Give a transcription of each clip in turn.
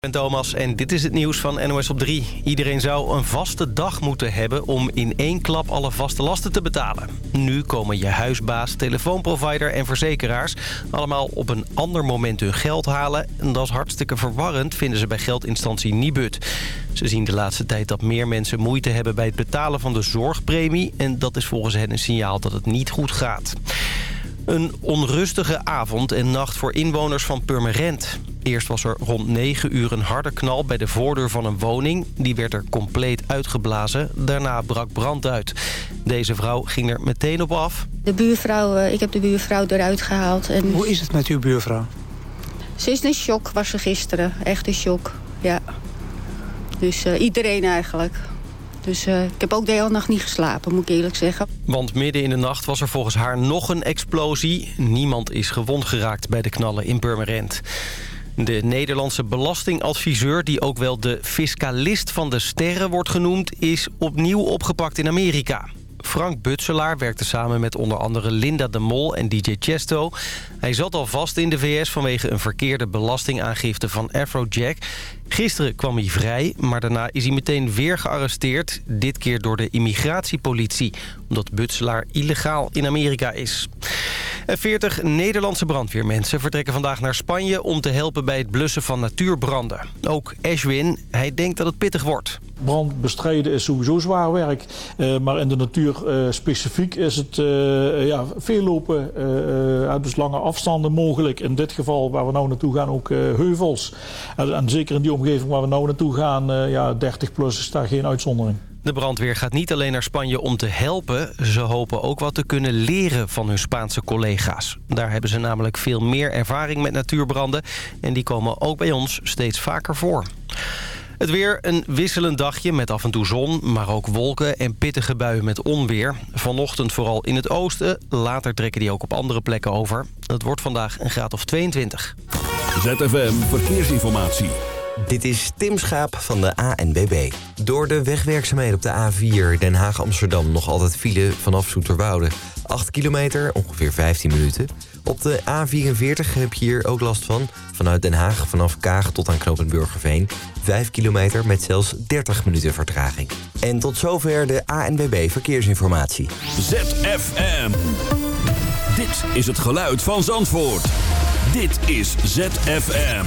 Ben Thomas en dit is het nieuws van NOS op 3. Iedereen zou een vaste dag moeten hebben om in één klap alle vaste lasten te betalen. Nu komen je huisbaas, telefoonprovider en verzekeraars... allemaal op een ander moment hun geld halen. En dat is hartstikke verwarrend, vinden ze bij geldinstantie Nibud. Ze zien de laatste tijd dat meer mensen moeite hebben bij het betalen van de zorgpremie... en dat is volgens hen een signaal dat het niet goed gaat. Een onrustige avond en nacht voor inwoners van Purmerend. Eerst was er rond 9 uur een harde knal bij de voordeur van een woning. Die werd er compleet uitgeblazen. Daarna brak brand uit. Deze vrouw ging er meteen op af. De buurvrouw, eh, ik heb de buurvrouw eruit gehaald. En Hoe is het met uw buurvrouw? ze is in shock, was ze gisteren. Echt een shock, ja. Dus eh, iedereen eigenlijk. Dus eh, ik heb ook de hele nacht niet geslapen, moet ik eerlijk zeggen. Want midden in de nacht was er volgens haar nog een explosie. Niemand is gewond geraakt bij de knallen in Purmerend. De Nederlandse belastingadviseur, die ook wel de fiscalist van de sterren wordt genoemd... is opnieuw opgepakt in Amerika. Frank Butselaar werkte samen met onder andere Linda de Mol en DJ Chesto. Hij zat al vast in de VS vanwege een verkeerde belastingaangifte van Afrojack. Gisteren kwam hij vrij, maar daarna is hij meteen weer gearresteerd. Dit keer door de immigratiepolitie, omdat Butselaar illegaal in Amerika is. En 40 Nederlandse brandweermensen vertrekken vandaag naar Spanje... om te helpen bij het blussen van natuurbranden. Ook Ashwin, hij denkt dat het pittig wordt. Brand bestrijden is sowieso zwaar werk. Eh, maar in de natuur eh, specifiek is het eh, ja, veel lopen. dus lange afstanden mogelijk. In dit geval waar we nou naartoe gaan ook heuvels. En zeker in die omgeving waar we nou naartoe gaan, eh, ja, 30 plus is daar geen uitzondering. De brandweer gaat niet alleen naar Spanje om te helpen. Ze hopen ook wat te kunnen leren van hun Spaanse collega's. Daar hebben ze namelijk veel meer ervaring met natuurbranden. En die komen ook bij ons steeds vaker voor. Het weer een wisselend dagje met af en toe zon, maar ook wolken en pittige buien met onweer. Vanochtend vooral in het oosten, later trekken die ook op andere plekken over. Het wordt vandaag een graad of 22. ZFM Verkeersinformatie. Dit is Tim Schaap van de ANBB. Door de wegwerkzaamheden op de A4 Den Haag-Amsterdam... nog altijd file vanaf Zoeterwoude. 8 kilometer, ongeveer 15 minuten. Op de A44 heb je hier ook last van. Vanuit Den Haag, vanaf Kaag tot aan knooppunt Burgerveen. 5 kilometer met zelfs 30 minuten vertraging. En tot zover de ANBB Verkeersinformatie. ZFM. Dit is het geluid van Zandvoort. Dit is ZFM.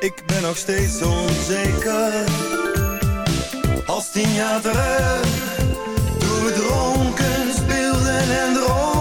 Ik ben nog steeds onzeker. Als tien jaar terug, toen we dronken speelden en dronken.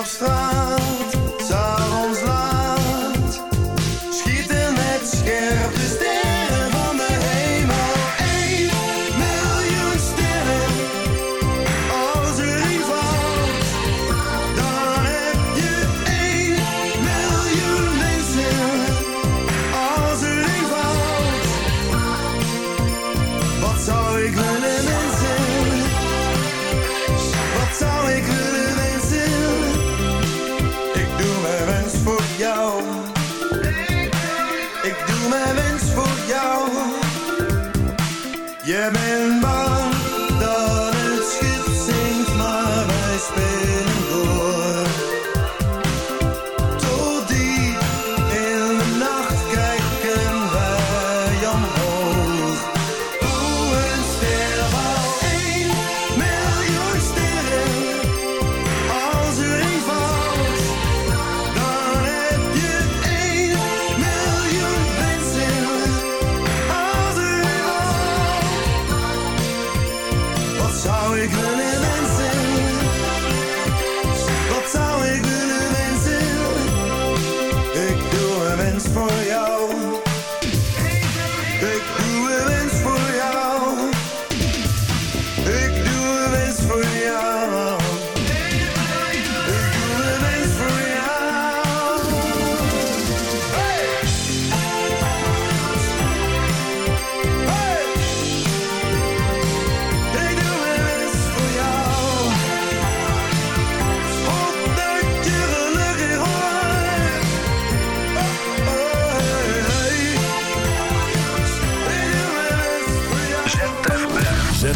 op straat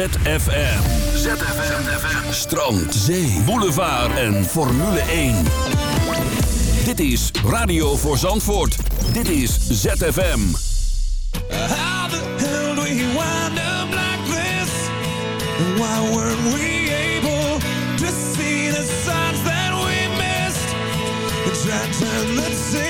ZFM. ZFM. ZFM. Strand, zee, boulevard en Formule 1. Dit is Radio voor Zandvoort. Dit is ZFM. How the hell do we wind up like this? Why weren't we able to see the signs that we missed? The to turn the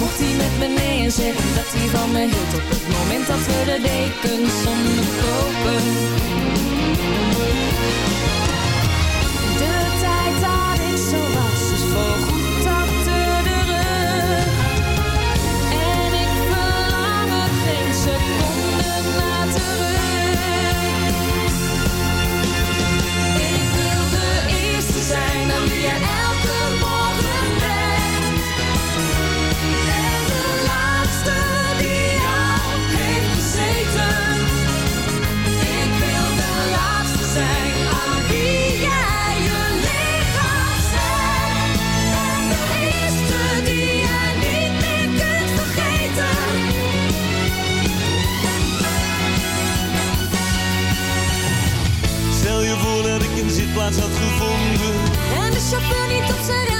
Mocht hij met me mee en zeggen dat hij van me hield Op het moment dat we de dekens onderkopen De tijd dat ik zo was is voorgoed achter de rug En ik verlang er geen seconden laten terug Ik wil de eerste zijn dan wie El. een zitplaats had gevonden. En de chauffeur niet op zijn